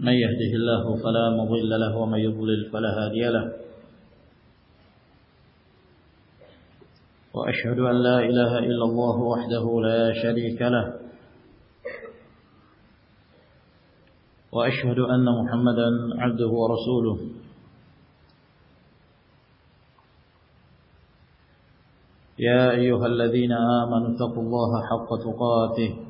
من يهده الله فلا مضل له ومن يضلل فلا هادي له وأشهد أن لا إله إلا الله وحده لا شريك له وأشهد أن محمدا عبده ورسوله يا أيها الذين آمنوا تقوا الله حق تقاته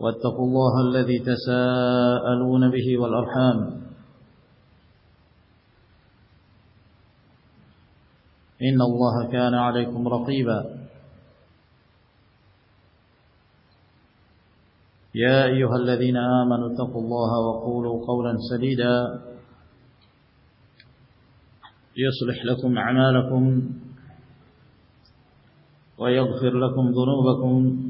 واتقوا الله الذي تساءلون به والأرحام إن الله كان عليكم رقيبا يا أيها الذين آمنوا اتقوا الله وقولوا قولا سديدا يصلح لكم عمالكم ويغفر لكم ذنوبكم ويغفر لكم ذنوبكم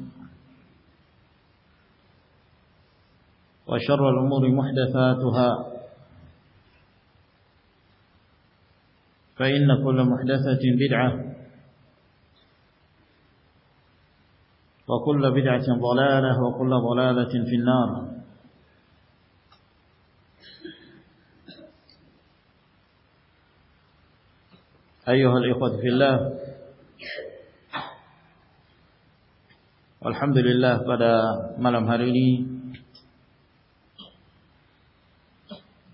وشر الأمور محدثاتها فإن كل محدثة بدعة وكل بدعة ضلالة وكل ضلالة في النار أيها الإخوة في الله والحمد لله بدأ ملم هاريني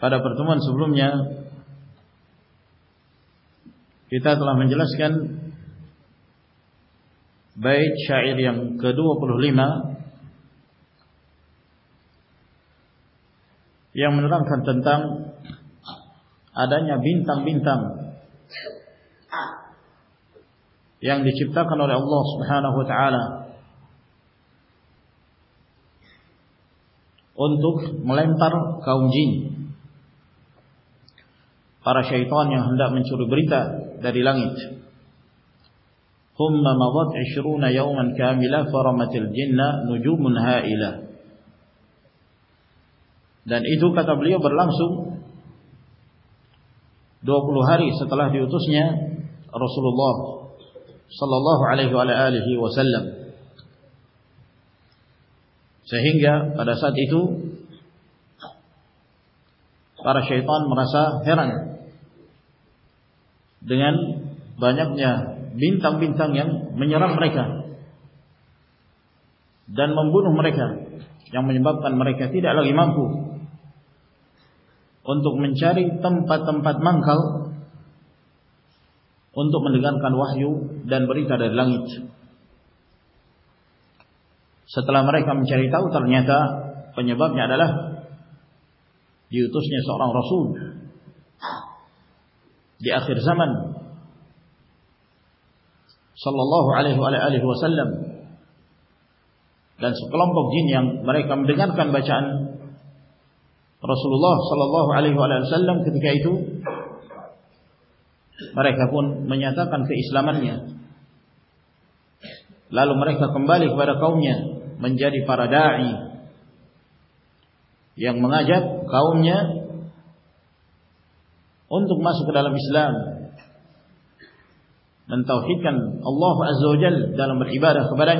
پرتمن سبرویلا جلسین بے چائے گدو اکرما بن تم بن تم یعن دی چپتا ال دکھ ملین تر کاؤزی شیتان یومن جنہ کا رسا شیتون مرسا دیںن با بن تم بن تم من کام بن ہم بب تین آگے ایم کو انتقم چار کھا انو دن بری لنچ ستلا مر کھا منچرا پنجاب جی تسن سا رام رسود پلم بک جنگ مریکم درگان کن بچانس لال مرکم بلی کنجری پارا جا یا جب ان تک ماسکل اسلام نن کن اللہ خبر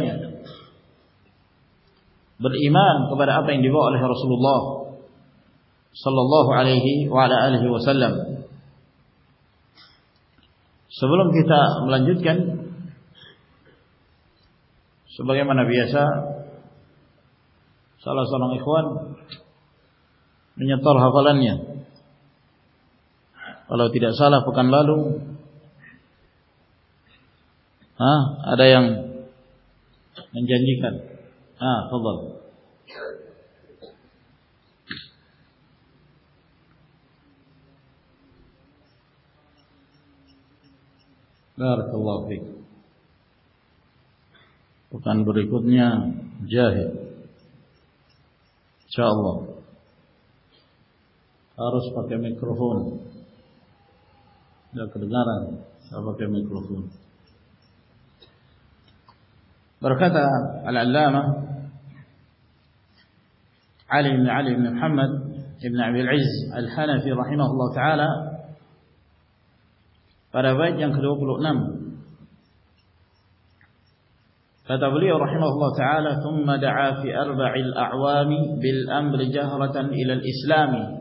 وسلم صبلم گیتا ہم لن جت گن صبح منابی آلو السلام علیکم نہیں ترخا پلانے پہلو سال پکان لال ہاں ارجی کر جا باب آر مترو برکت العلامہ علی بن علی بن محمد ابن عبی العز الحنفی رحمہ اللہ تعالی فروج ينخلوق لؤنم فتبليه رحمه الله تعالى ثم دعا في أربع الأعوام بالأمر جهرة إلى الإسلام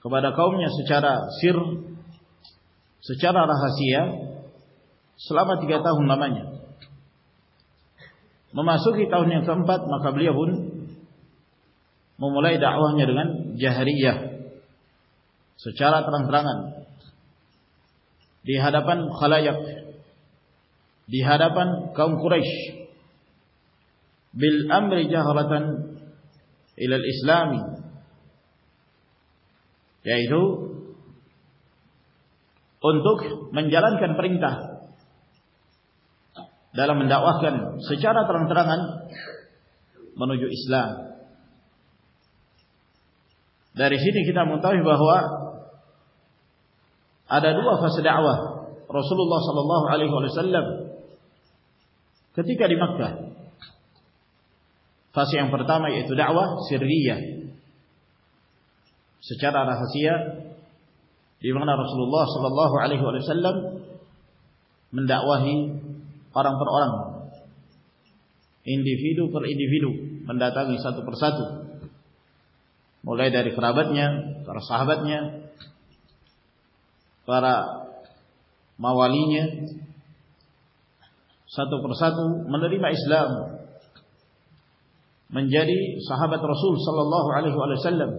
kepada kaumnya secara sir secara rahasia selama tiga tahun lamanya memasuki tahun yang keempat maka beliau pun memulai dakwahnya dengan jahriyah secara terang-terangan di hadapan khalayak di hadapan kaum Quraisy bil amri jahratan ila al-islami جان کے پرنتا دلام دکھا ترنترانوجو اسلام داری کتا موا آدر پہ آوا رسول اللہ صلیہ سلام کتنی پاسیاں پرتا میڈیا آواز سرغی ہے سچارا راحسیہ رسول اللہ صلی اللہ علیہ مندا پر اورنگ پر اندی ساتو پرساتو موغ داری خرابت صاحبت والین ست وساتو منری ما اسلام منجری صحابت رسول صلی اللہ علیہ وسلم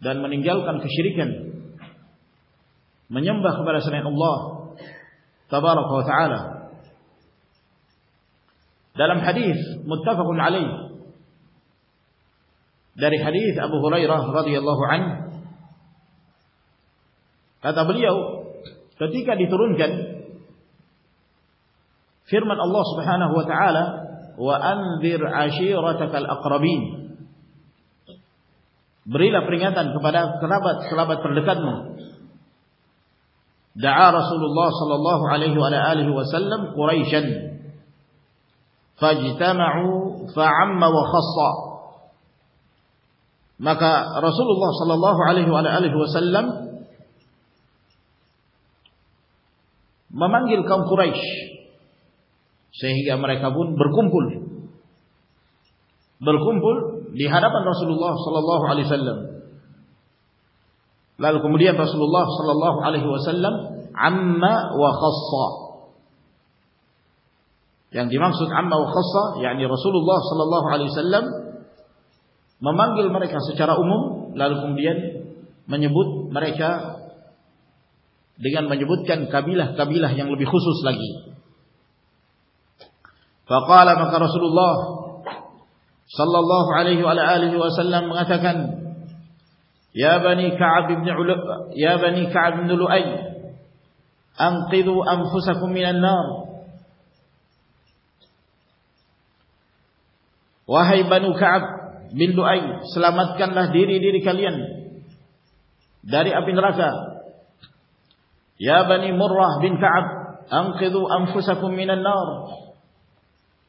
dan meninggalkan kesyirikan menyembah kepada selain Allah tabaraka wa taala dalam hadis muttafaq alaih dari hadis Abu Hurairah radhiyallahu an kata beliau ketika diturunkan firman Allah subhanahu wa taala wa anzir ashiratakal aqrabin بریل افری گیا تنخوار خراب نو رسول صلی اللہ وسلم اللہ صلی اللہ علیہ وسلم کا بل برکمپور برکمپور لالوی اللہ لال کمبڑ مرے کیا خصوص لگی رسول اللہ صلى الله عليه وعلى آله وسلم يا يا بني بني كعب كعب بن بن لؤي أنقذوا أنفسكم من النار صلی اللہ سلامت کند دھیری دھیرین خوش حکم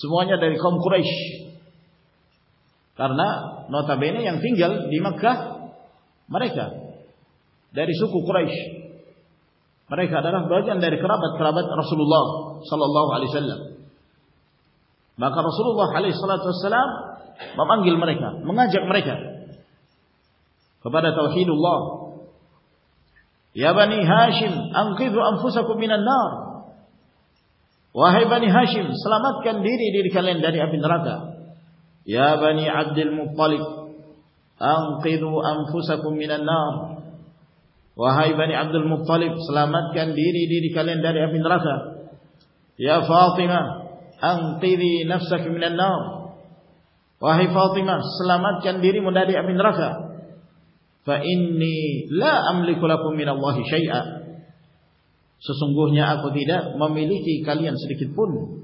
سوانیس کارنا نٹل دیمک کا مرکسو کوئی مرکز رسول مقام بابا گل مرکا منگا جگ مرو لائن آپ پوسا کو من واہ بانی ہاشم سلامت قیمت دھیری دھیری کلینداری اپن دکھا یا بانی ابدل مفالی نام واہ بانی عبد الفالی دھیری کلینداری نفسا کی نو واہ سلامت کن دھیری میری اپن رکھا کوئی Sesungguhnya aku tidak memiliki kalian sedikit pun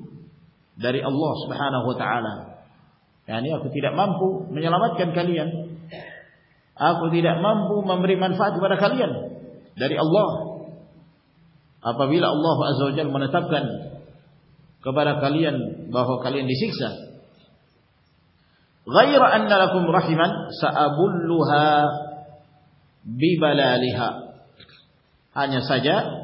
dari Allah Subhanahu wa taala. Yani aku tidak mampu menyelamatkan kalian. Aku tidak mampu memberi manfaat kepada kalian dari Allah. Apabila Allah Azza wa menetapkan kepada kalian bahwa kalian disiksa. Ghaira anna lakum rahiman sa'abulluha bibalaliha. Hanya saja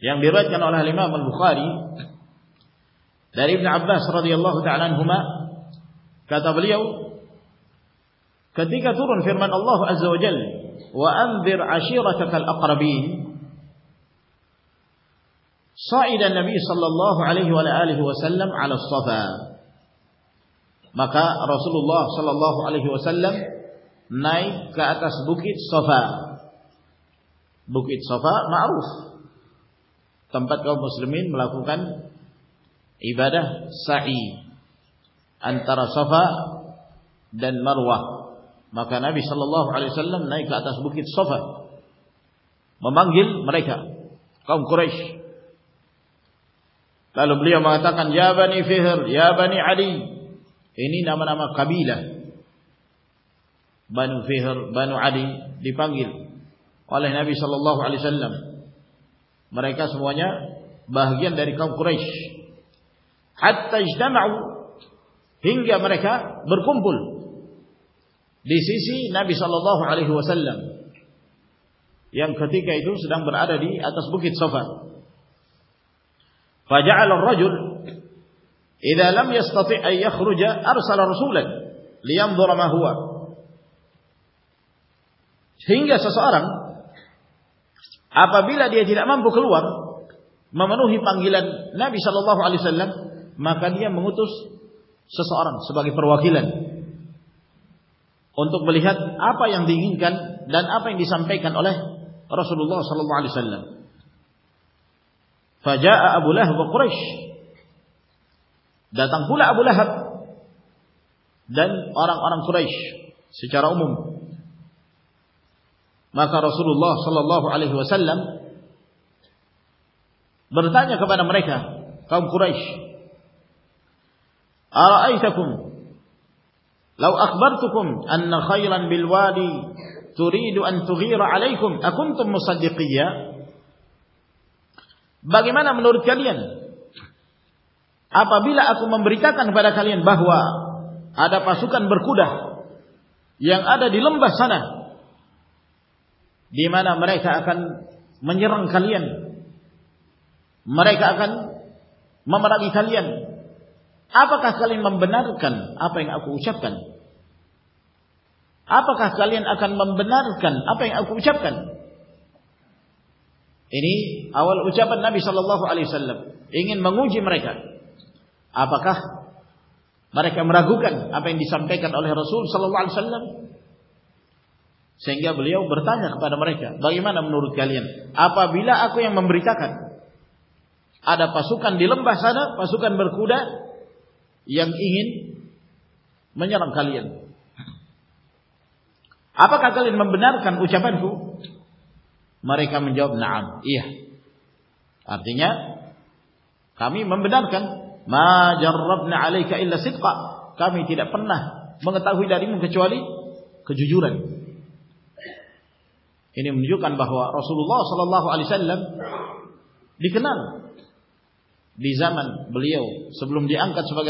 yang diriwayatkan oleh Imam Al-Bukhari dari Ibnu Abbas radhiyallahu taala anhuma kata beliau ketika turun firman Allah azza wa jalla wa anzir ashiratak al-aqrabin sa'ida nabi sallallahu alaihi wa alihi wasallam ala safa maka Rasulullah sallallahu alaihi wasallam naik ke atas bukit Safa bukit Safa ma'ruf مسلم ساہیارا سفا دین مار علیہ اللہ گل مرائی جا بانی فہر جانی آدی نام نام کا بانو فہر بانو آدی دیپنگل مریکا سب گیا مریکا برکم پل صلی اللہ علیہ وسلم رسوم لینا سسا رنگ بکلو منو ہی پنگلن علیمسنت بلیحت آپ آپ لسلم برتاؤ آپ ریتا بہوا آدا پاسو یاد ڈیلمبر سنا دیمانا مرکن منجرن خالی مرکن ممربی خالی آپ کا سلام انگوچی مرک آپ راگو رسول صلی اللہ علیہ السلام سنگے بلیا برتا دو نردین آپ بیل آپ ممرکا کھان آسو دیلم بھاسا پاسان برخوا یمن منجرم کال آپ کا چھپین کو جب آتی ہے کمی ممبر کنر آلے کے لسٹ پا کمی تین پننا بن گاڑی چولی جائے بہوا رسول اللہ علی نیزن بولئے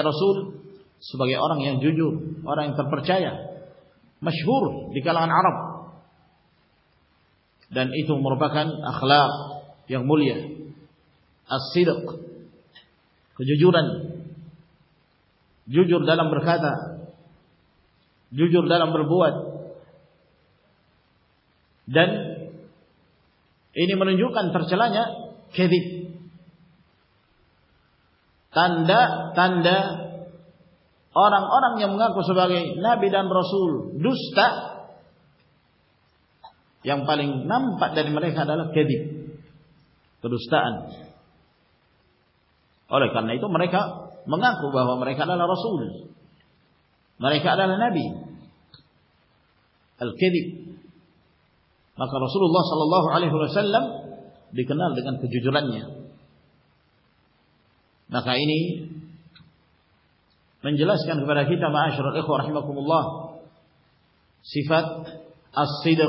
رسول اور پرچایا مشہور دین اتو مور اخلاقیہ جل امر خدا جل امربوت جو چلپ اور منگا کو سب گئی نبی رسول اور منگا کو رسول مرے کھا لے نبی سلو لسل آل دن کو جوروران جانا کماسرا ملپک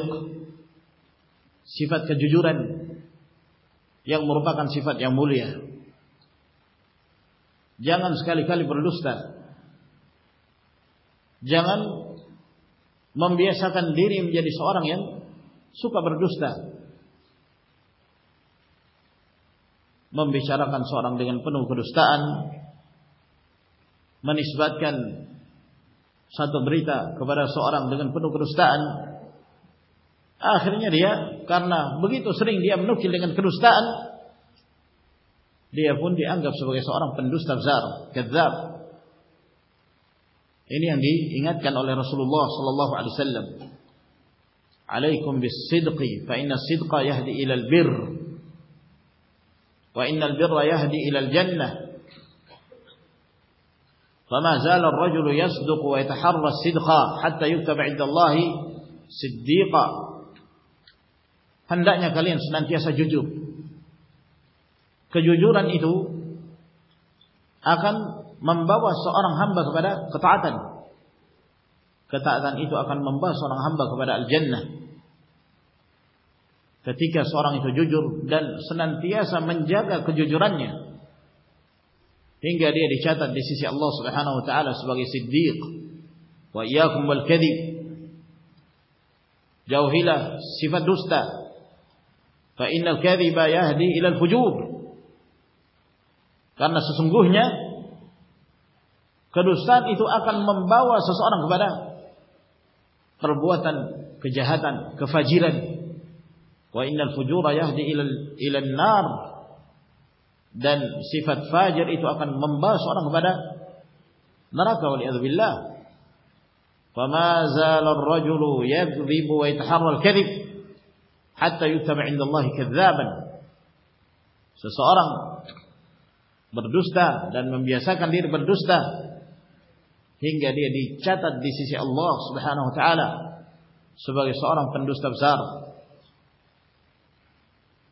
سپات کو جور برپا گان سیپات ملییا جگہ دستان دیر سوار سو کب دوستا بمبی چار سو رام دے گی پنوس این منیش بات کن ساتا سو آرام دے گی پنوس این سر کرنا بگی تو سر دیا نوکی لے کر عليكم بالصدق فإن الصدق يهدي إلى البر وإن البر يهدي إلى الجنة فما زال الرجل يصدق ويتحرى الصدق حتى يكتب عند الله صديقا hendaknya kalian senantiasa jujur kejujuran itu akan membawa seorang hamba kepada ketaatan ketaatan itu akan membawa seorang hamba kepada al-jannah اللہ خجوب سسور جہت وإن الفجور يهدي إلى إلى النار dan sifat fajir itu akan membawa seorang kepada neraka wal iyad billah fama zal ar-rajulu yakdhibu wa yataharra al-kadhib hatta yutaba 'inda Allah kadzaban seseorang berdusta dan membiasakan diri berdusta hingga dia dicatat di sisi Allah Subhanahu wa taala sebagai seorang pendusta besar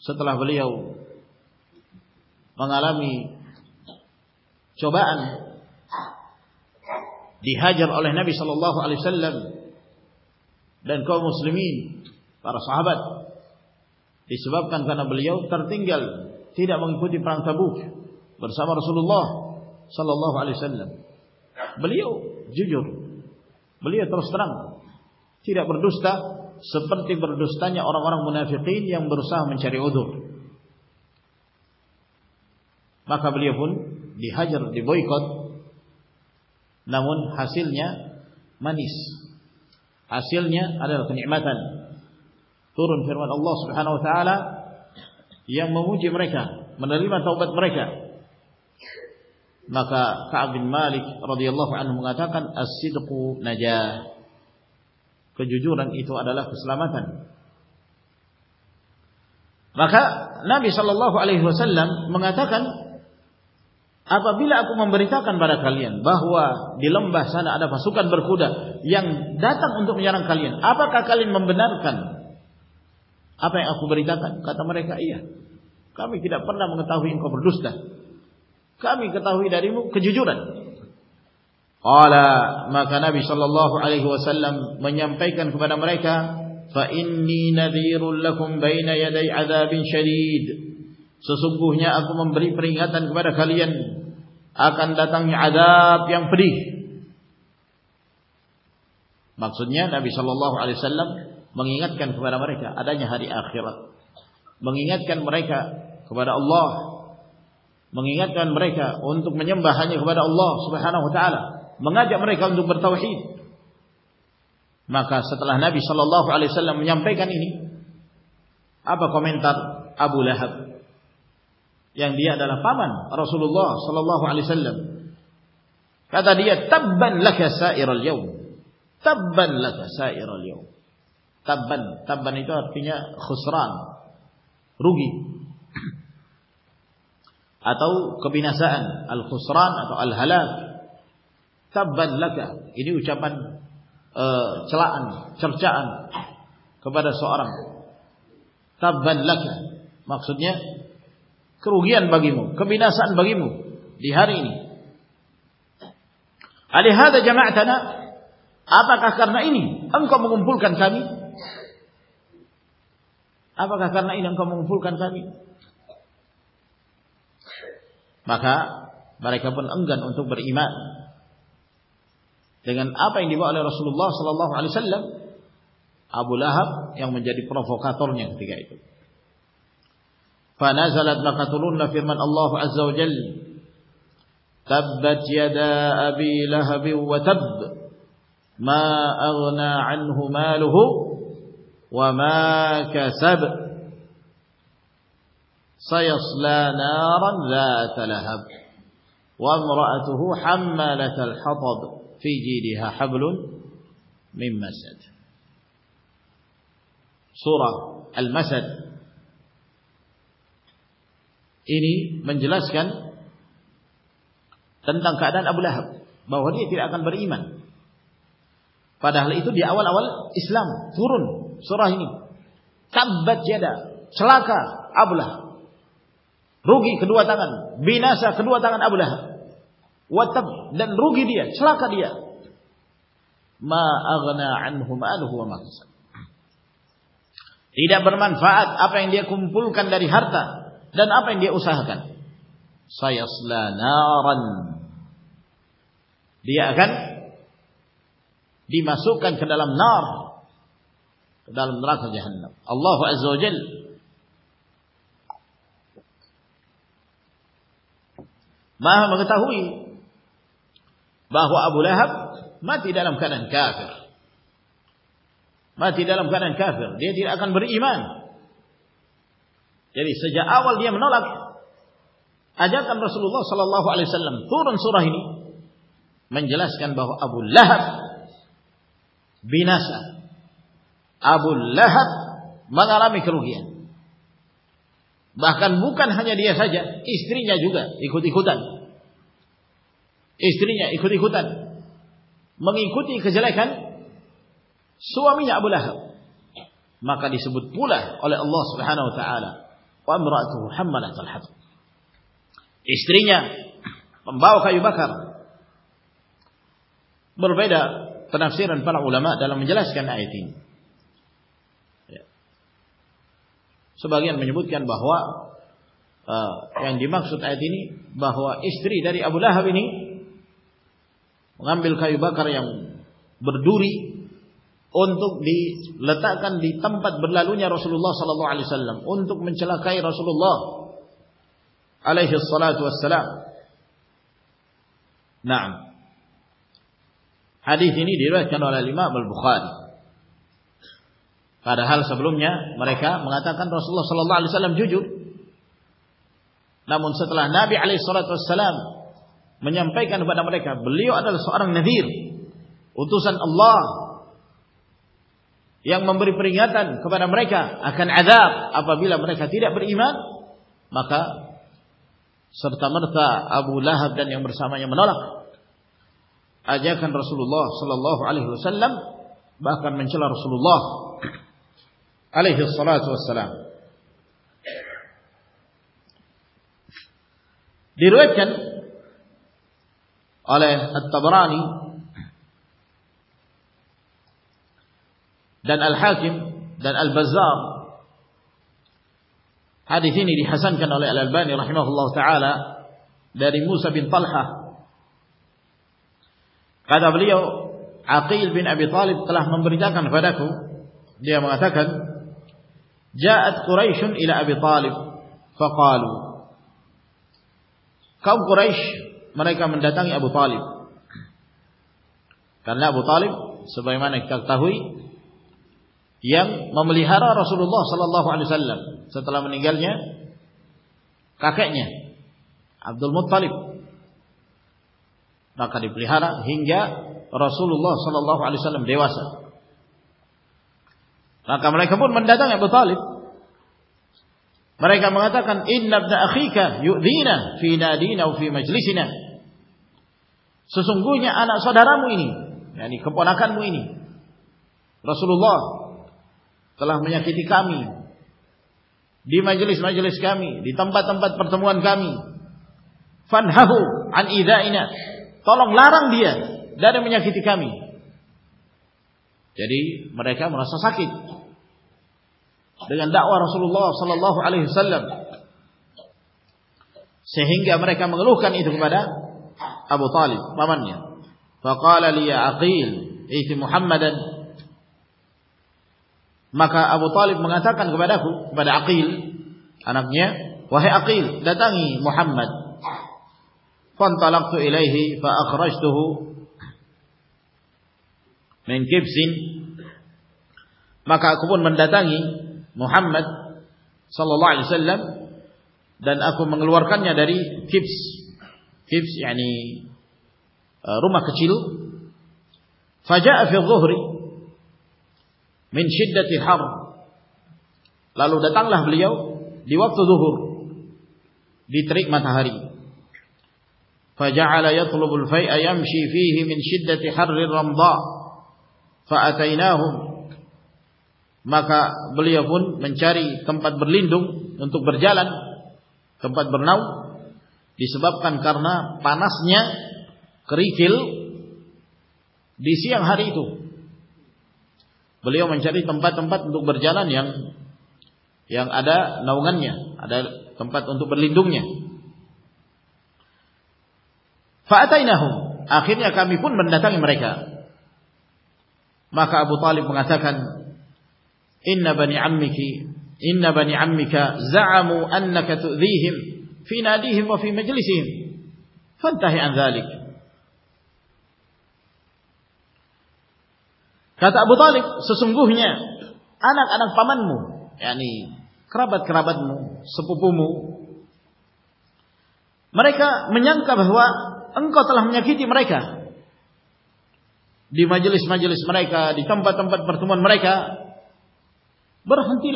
setelah beliau mengalami cobaan dihajar oleh Nabi sallallahu alaihi wasallam dan kaum muslimin para sahabat disebabkan karena beliau tertinggal tidak mengikuti perang Tabuk bersama Rasulullah sallallahu alaihi wasallam beliau jujur beliau terus terang tidak berdusta سب پرتی سہ منچاری اللہ یہاں چیز برائے کا جن سلامات بڑی تھالم با سنا سوکان برکھو یا ان کو آپ کا آپ بڑی تک بردا کبھی کتا ہوئی ریمو کا ج Qala maka Nabi sallallahu alaihi wasallam menyampaikan kepada mereka fa inni nadhirul lakum baina yaday adabin syadid sesungguhnya aku memberi peringatan kepada kalian akan datangnya azab yang pedih maksudnya Nabi sallallahu alaihi wasallam mengingatkan kepada mereka adanya hari akhirat mengingatkan mereka kepada Allah mengingatkan mereka untuk menyembah hanya kepada Allah subhanahu wa ta'ala Banga کہ ہمر کمرہ نبی صلی اللہ علیہ خسران روی کبھی نہ سہن الخران اتو ال تب بن لاکھ یہ چپن چلاتی چپچا دس تب بن ماسونے کو گیانگی مو کبھی سن بہ مو دیہ جنگ اچھا آپ کا کرنا امکن فل کر آپ کا کر گن انٹر dengan apa yang dibawa oleh Rasulullah sallallahu alaihi wasallam Abu Lahab yang menjadi provokatornya ketika itu fa nazalat maqatulun firman Allah azza wa jalla tabbat yada abi lahab wa tab ma aghna anhu maluhu wa ma kasab sayasla naran dhat lahab wa imra'atuhu hammalat al-hatab ابلیہ بڑی تونیچہ چلا کا روکی کدوا تینسا کدوا تین اب لگ دیا کر دیا برمن فات اپنڈیا کمپلتا اسل دیا گنم نارم رکھ جہن اللہ ہوئی بہو ابو لہر میں اکن برج آواز دیا نہ رسول اللہ صلی اللہ علیہ سنہینی منجلس بہو ابو لہرا ابو لہر منالمی کرو گیا استری نگا یہ کو دیکھو استرین ایک دیکھو منودی خلائی خان سوامی ابولہ حافظ مقاصد پوائے اللہ حافظ استری بر بھائی سے مجھے لائسین سو باغی مجھبوت کیا بہوا دیماگ سو آئی بہوا استری داری ابولا حاوی نہیں ر حال سب روم رسول ججو نہ وسلم مجھے برپر ہم رسول اللہ رسول اللہ دروین oleh At-Tabrani dan Al-Hakim dan Al-Bazzar hadis ini dihasankan oleh Al-Albani rahimahullah taala dari Musa bin Talha kata beliau Aqil bin Abi Talib telah memberitakan padaku dia mengatakan جاءت قريش إلى أبي طالب فقالوا kaum Quraisy مرکا منڈا ابو پالیم کر لیا ابو تعلیم صبح ہوئی مملی رسول اللہ صلی اللہ عاف علیہ الم سام گلے کا عبد المتالیب ریحارا ہنگ گیا رسول اللہ صلی اللہ عاف علم ڈیواسا ملائی کپور منڈا ابو تعلیم مرائی کا سسنگ رامنی کپل آئی نی رس رو مجھے کم دی مجلس مجلس کمی دی تمبات پرتم لان دیا مجھے کھیتی کام کا مرا سسا کی رس اللہ علیہ عقیل محمد صلا منگوار کنیادری فیپس یعنی رومرینتی ہر لالو دتان دی ترک متا ہرین تی ہر منچاری برلی دوں تو بر جا لنپر ناؤن پاناس کریتیلاری بولی منچاری برجالو گن برلی دوں پا تین آخری میں آپ بڑی نا سا مرکا مکا ابو پہلی پوناسا کن ان بني عمك ان بني عمك زعموا انك تؤذيهم في ناديهم وفي مجلسهم فانتهي عن ذلك kata Abu Talib sesungguhnya anak-anak pamanmu yakni kerabat-kerabatmu sepupumu mereka menyangka bahwa engkau telah menyakiti mereka di majelis-majelis mereka di tempat-tempat pertemuan mereka برحنتی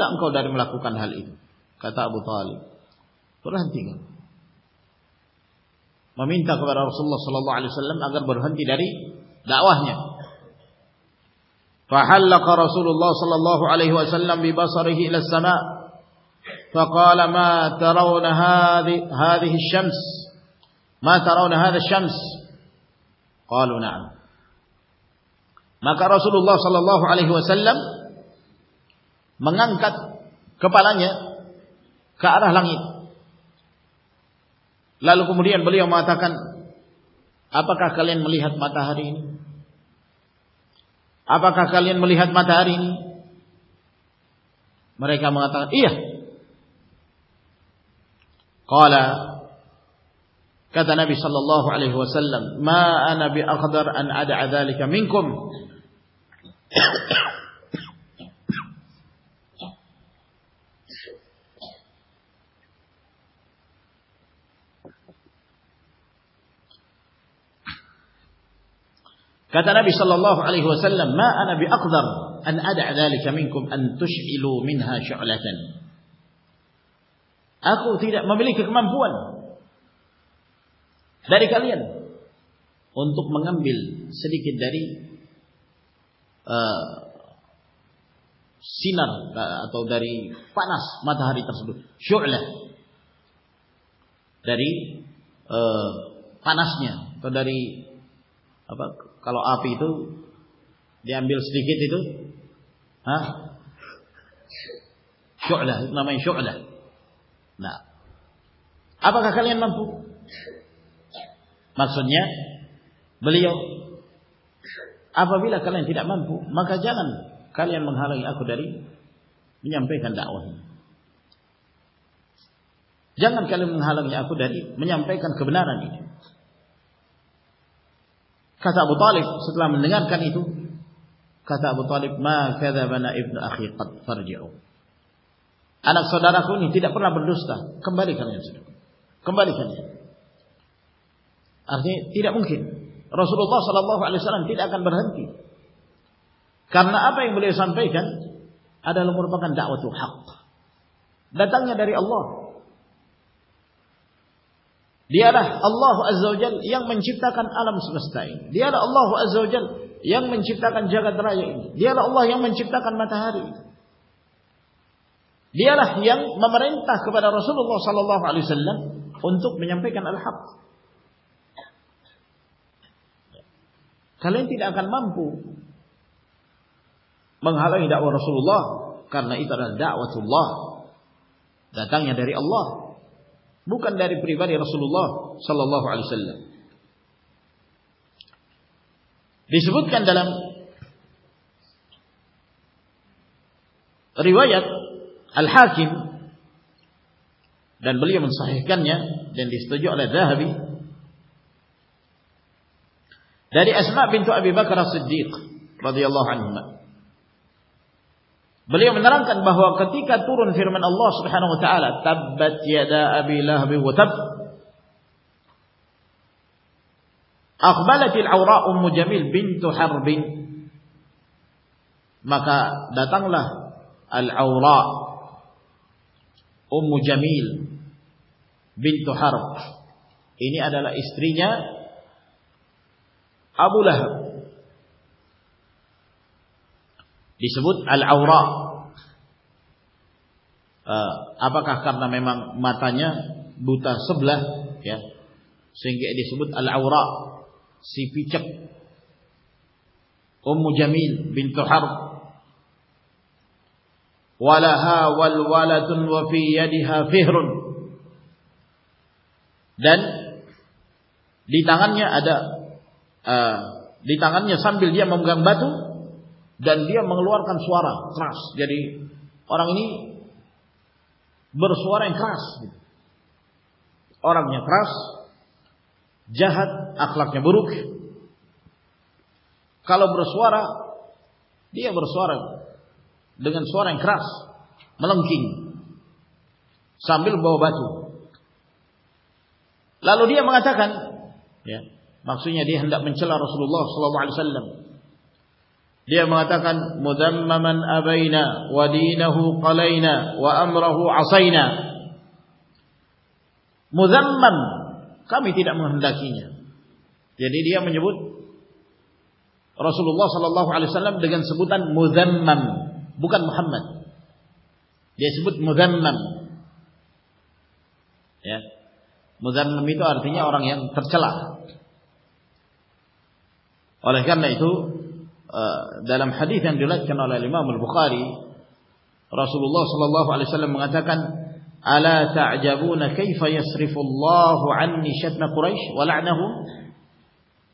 ممینتا خبر رسول صلی اللہ علیہ وسلم اگر برہنتی ڈاری تو علیہ وسلم منگا لگے لال بلیو ماتا کن آپ کا ملحاد ماتا ہرین آپ کا کلین ملیحت ماتا ہرین مرے کا ماتا کادا نبی صلی اللہ علیہ وسلم Kata Nabi sallallahu alaihi wasallam, "Ma ana bi aqdar an ad'a dhalika minkum an tush'ilu minha syu'latan." Aku tidak memiliki kemampuan dari kalian untuk mengambil sedikit dari uh, sinar atau dari panas matahari tersebut, syu'lah. Dari uh, panasnya atau dari apa copy دوسری گی دو آبا کا کالین منفو سن blue آپ بھیلا کا منفو مجھے جانا کالین مکو داری مجھے پہن لا جانا کالین منگا لگی آخ داری مجھے پیغل پہل جاؤ در تاری دے را اللہ زو جل یعن منچی تک الم سستا دیا را اللہ زو جل یا چن جگہ دیا منچتا دیا راگ ممرن رسول سے ان تک میں پہنتی تین دا وہ رسول لو کار دا تری اللہ بک پری رسول اللہ رن بلیا بن ساحج اصل بنوا خراس جیت اللہ بولے اخبار اولا امو جمل بن تو امو جمل بن توہر انتری ہے ابو لہ سبد البا کا کرنا ماتا نوتا سب لیں گے سمجھ دیا مم گن بات دنیا منگلوار سوارا کس جی اور کس اور کس جہد آخلا نے بروک کا سوارا بر سوار لگن سو رین کلک سام باقی لال بہت سن بس منسلو بہت سال لگ دیہات مزن ابھی نا دینا ہو پلائی مزن کماشی دینی دیا جس روس آلو سر لے گن سب مزنمن بکنگ مزن مزانو dalam hadis yang dilakukan oleh Imam Al-Bukhari Rasulullah sallallahu alaihi wasallam mengatakan ala ta'jabuna kaifa yasrifu Allah anni shatma Quraisy wa la'nahum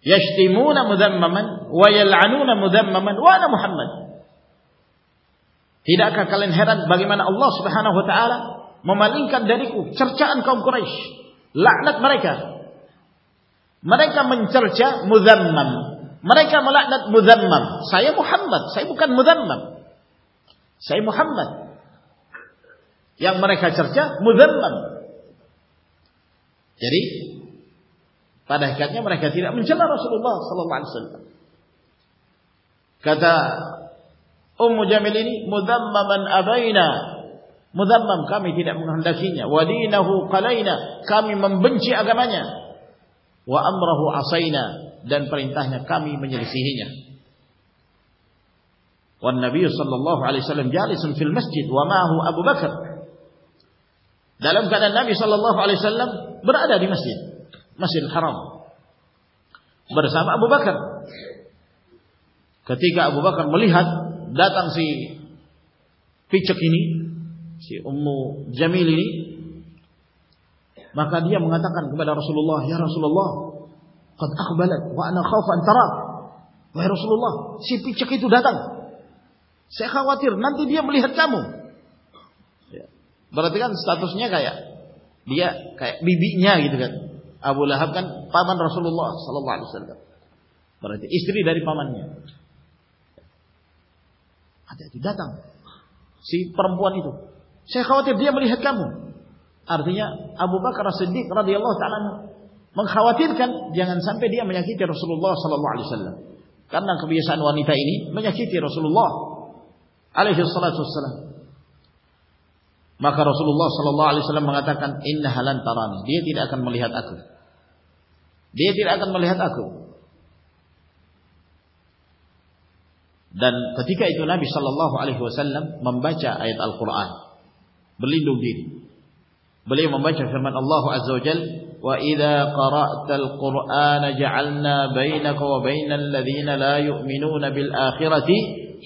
yashtimuna mudhammaman wa yal'anuna mudhammaman wa ana Muhammad Tidakkah kalian heran bagaimana Allah Subhanahu wa taala memalingkan dariku cercaan kaum Quraisy laknat mereka mereka mencerca mudhammam مرکا مل مدن من سائیں محمد sign مدن سائیں محمد یا مرکز مدن پل مرچ لتا مجھے ملے ممن ابھی ندمین بنچ ادب ہس دن پر مجھے کارسا بو بخر کتک ابو باقر ملی حادی جملے منگا دکان رسول لو ہاں رسول لو رسول مل جا بارے دے گا سا لہمان رسول استری داری پا من سی پارمپوانی دیے والی سردی میں خاواتی ہے رسول رسول ملونا ممبئی چار آئی تل کو بلی لو دن بلب اللہ وَإِذَا قَرَأْتَ الْقُرْآنَ جَعَلْنَا بَيْنَكَ وَبَيْنَ الَّذِينَ لَا يُؤْمِنُونَ بِالْآخِرَةِ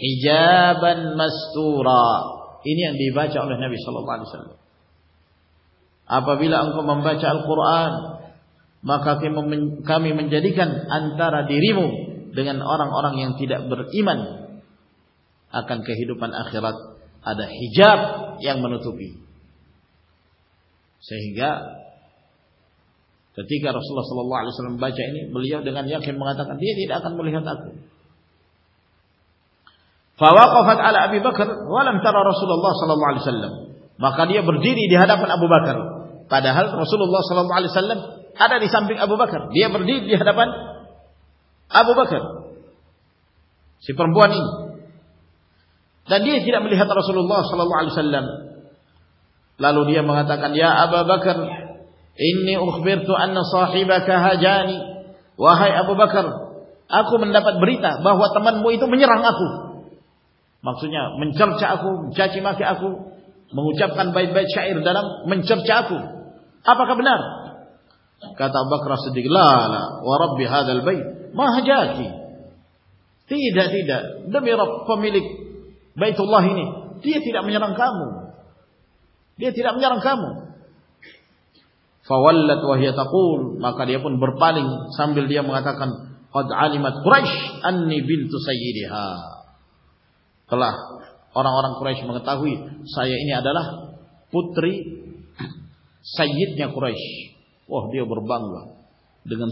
حِجَابًا مَسْتُورًا Ini yang dibaca oleh Nabi SAW. Apabila engkau membaca Al-Quran, maka kami menjadikan antara dirimu dengan orang-orang yang tidak beriman. Akan kehidupan akhirat ada hijab yang menutupi. Sehingga Ketika Rasulullah sallallahu alaihi wasallam baca ini, beliau dengan yakin mengatakan dia tidak akan melihat aku. Fawaqafat ala Abi Bakar wa lam tara Rasulullah sallallahu alaihi wasallam. Maka dia berdiri di hadapan Abu Bakar, padahal Rasulullah sallallahu alaihi wasallam ada di samping Abu Bakar. Dia berdiri di hadapan Abu Bakar. Si perempuan ini. Dan dia tidak melihat Rasulullah sallallahu alaihi wasallam. Lalu dia mengatakan, "Ya Abu Bakar, inni ukhbirtu anna sahibaka hajani wahai Abu Bakar aku mendapat berita bahwa temanmu itu menyerang aku maksudnya mencerca aku mencaci maki aku mengucapkan baik-baik syair dalam mencerca aku apakah benar kata Abu Bakar Siddiq la la wa rabbi hadzal bait ma hajaki tidak tidak demi Rabb pemilik Baitullah ini dia tidak menyerang kamu dia tidak menyerang kamu برپال دیا ما مرائش اور دہتری سہیت نے course اہ دیہ بربا دم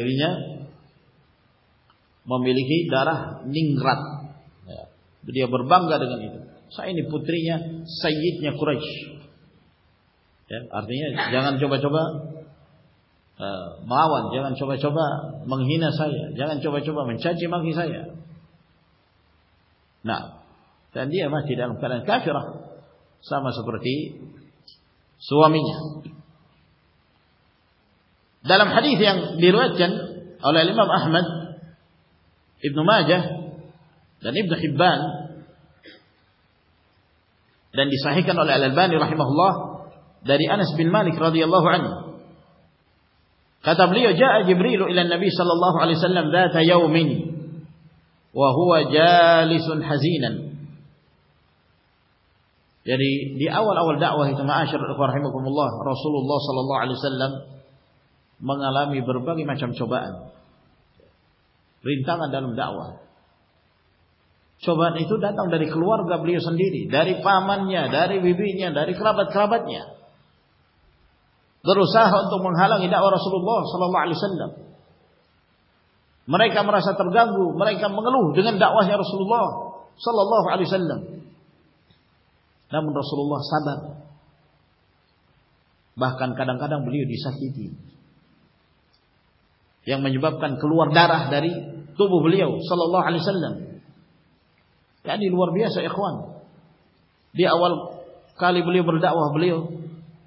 بینا دارا نگر بربا دیکھ sign پوتری نا سہیت نے course جگ جگن چوبا مہینہ چوبی چوبا چی میری سہی کن داری بری بری لو نبی سلحم جاؤ منسوسی منگالا سوب نیٹو خراب گرو سہ تو منگا لے دا رسلو سلو لو آلی سن لگ مرائی کا مرا سات گا مرکا لو دو رسلو سلو لو آلی سن لینا سلو لاکان کادن کادن بلیوی سات مجھے بابقانی تب بھلی ہو سلو لو آ سن لیں لوار بھی آس ایک آل ہو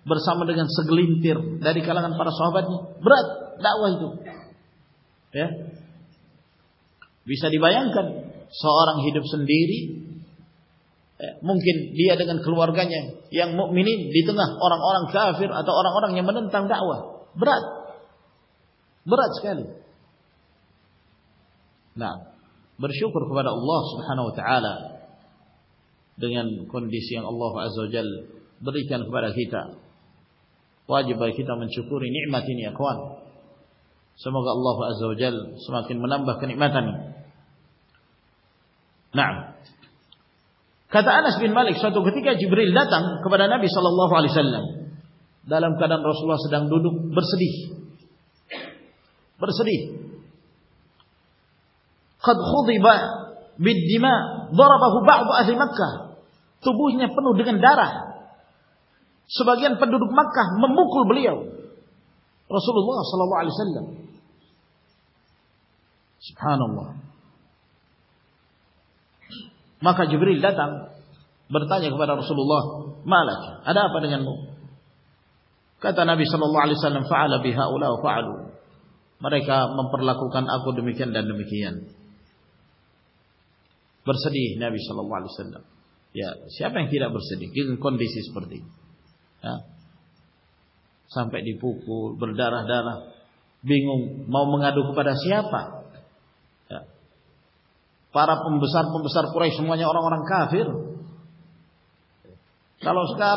برسا منگی سگلی داری پارا سہدیشاری بائک سہران ہوں دیر ممکن دیہن کلوار گانے دیتا اور تمہیں برسی برا نوئن کنڈیسی بریک وا جا کھیت منسوخ ارنے میری نکو سما اللہ سما کن میتھا ناسکن مالکانہ اللہ پوالیسالم رسل صدان گئیما برابہ بار بہنگن سب گیان پاندا مکل بلس آلو سر نما مقاضہ رسول آدھا نابل آگو مرپر لاکھوی نابلس پر دیکھ سمپی پکل بردار برا سیا پا پارا پم بسار پور سمجھا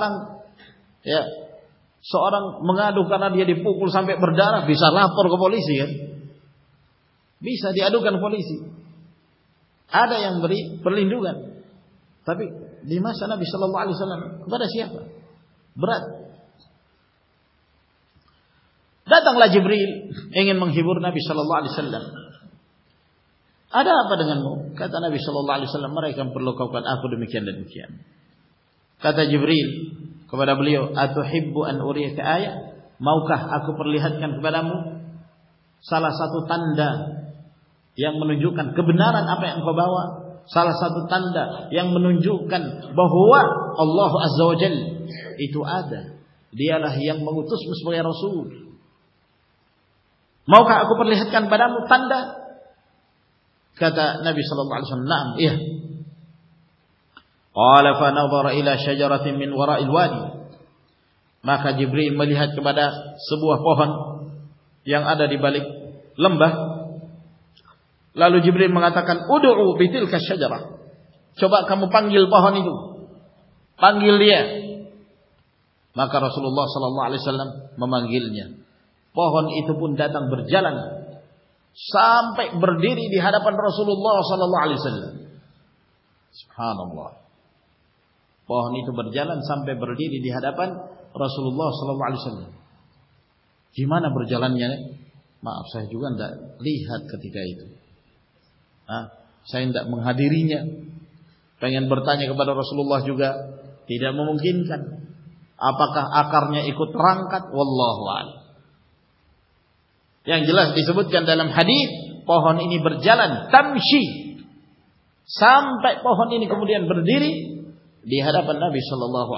رنگ منگا دکان ادی پکول سمپرا پور کو بول سکو گان بولے آدھے بری بردو گانے دیما سانا سنا بڑا سیاپا جبریل جیبر نبی سر لینا لینک جیبریلو ہی اویک آپ پر لہد سا ساتھ تنگ من جان کبن سا ساتھ تنگ ملو جان بہوا رسولی بڑا نبی صلاحات آداری لمبا لال جبری منگا تک بیل کا شجوڑا چبا خا منگل پہن پانگی ما کا رسلو آلو سر لینا مما گیلے پہن پنکھا برجا لیں رسول اللہ آلو سر لیں ہاں پہن برجالن سمپے بردیرپن رسول آلو سر جیمان برجا لینا سا جگہ کئی دری گن برتا نہیں کا رسول اللہ حویر ممکن کن apakah akarnya ikut terangkat wallahu a'lam yang jelas disebutkan dalam hadis pohon ini berjalan tamshi sampai pohon ini kemudian berdiri di hadapan Nabi sallallahu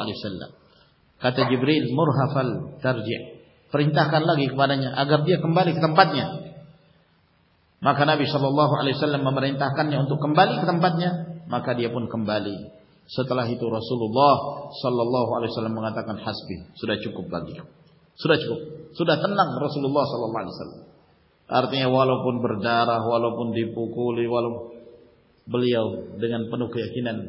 kata Jibril murhafal tarji perintahkan lagi kepadanya agar dia kembali ke tempatnya maka Nabi sallallahu alaihi wasallam memerintahkannya untuk kembali ke tempatnya maka dia pun kembali ستلا ہیتو رسول ہاسپی سورج کو رسول برا لپن دیپو کلو بلیوین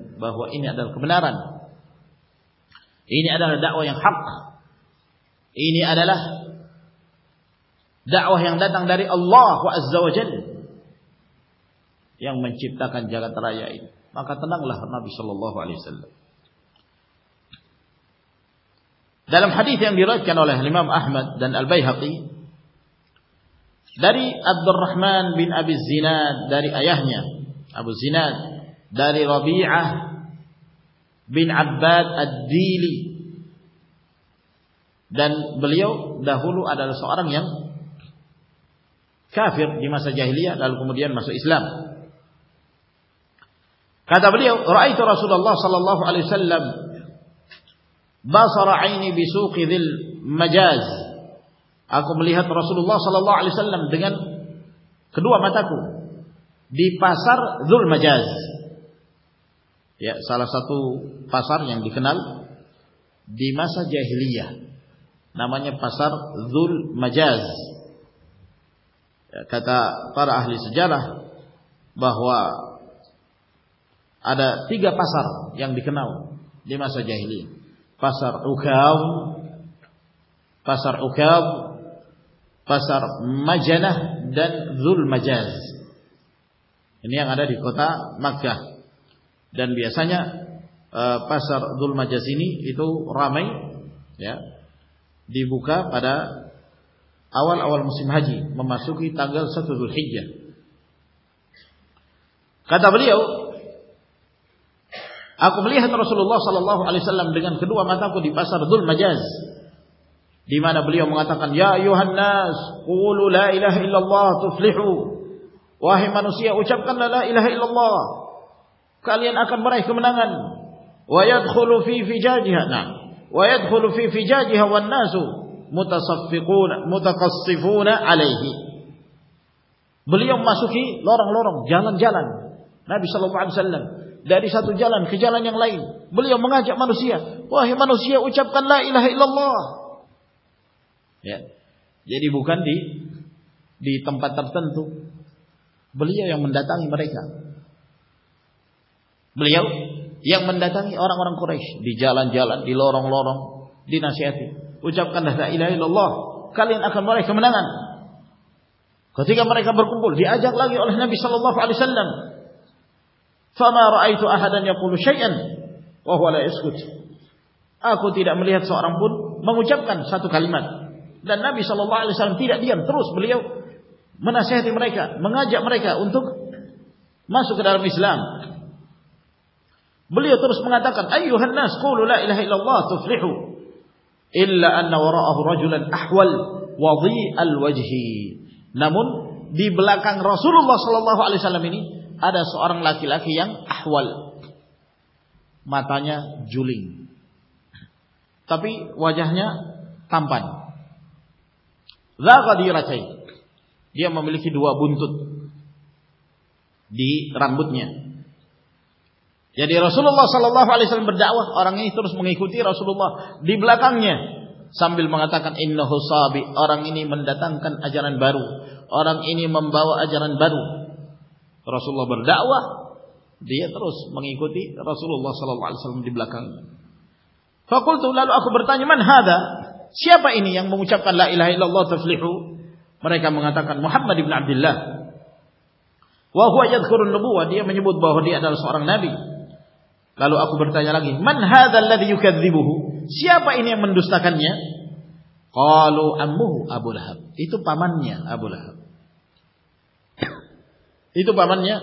منچی تاکہ جگہ تراج آئی Maka tenanglah Nabi sallallahu alaihi wasallam. Dalam hadis yang diriwayatkan oleh Imam Ahmad dan Al Baihaqi dari Abdurrahman bin Abi Zinad dari ayahnya Abu Zinad dari Rabi'ah bin Abbad Ad-Dili dan beliau dahulu adalah seorang yang kafir di masa jahiliyah lalu kemudian masuk Islam kata beliau raaitu rasulullah sallallahu alaihi wasallam basara aini bi suqi dhil majaz aku melihat rasulullah sallallahu alaihi wasallam dengan kedua mataku di pasar dzul majaz ya salah satu pasar yang dikenal di masa jahiliyah namanya pasar dzul majaz Ya, kata para ahli sejarah bahwa آدیا پاسارنیاج Ram دی بوکا اوال اوال مسیمازی مماشی تکل سر گیا کداولی آپ بلی حسن civil اللہ علیہ برائے داری جلن کچا لن line بولیے منہ چنوسی ونوسی اچپا لو یہ بو گاندی دی تمقا تب تن بولتا بولتا تا اور دی نا سیاپ لو کالین منانا کھتی گا مرکا برکن کو جب سات منا سہتی مرائی کا اسلام بولو ترس مناتا اورنان لیاں متانا جلی تبھی وجہ تمپانی رام بتنی یعنی رسول اللہ صلا اللہ علی اور دیبلہ تا سمبل ماں اہ کن ساب اور اندر تک اجان بارو اور اجانن بارو رسول بر گا رسول تو لال برتا لالو آخو برتا یہ تو باب نیا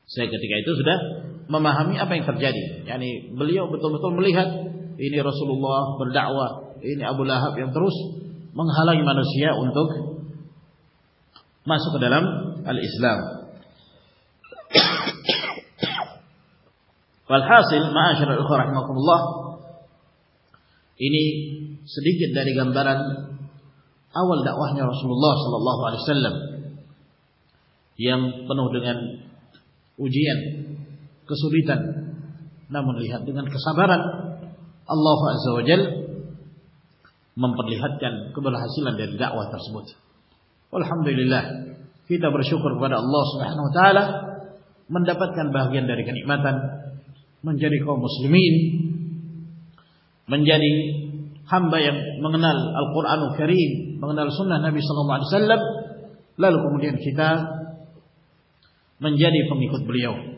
کتی کہ memahami apa yang terjadi yakni beliau betul-betul melihat ini Rasulullah berdakwah ini Abu Lahab yang terus menghalangi manusia untuk masuk ke dalam al-Islam walhasil ma'asyar al-ukhra rahimakumullah ini sedikit dari gambaran awal dakwahnya Rasulullah sallallahu alaihi wasallam yang penuh dengan ujian سب اللہ خوا سو ممبر دلحمد اللہ کار اللہ گیانداری مسلم منگال آلکر آلواری منگنال سم نی سلم سل لال قما مجھے پولی کدبری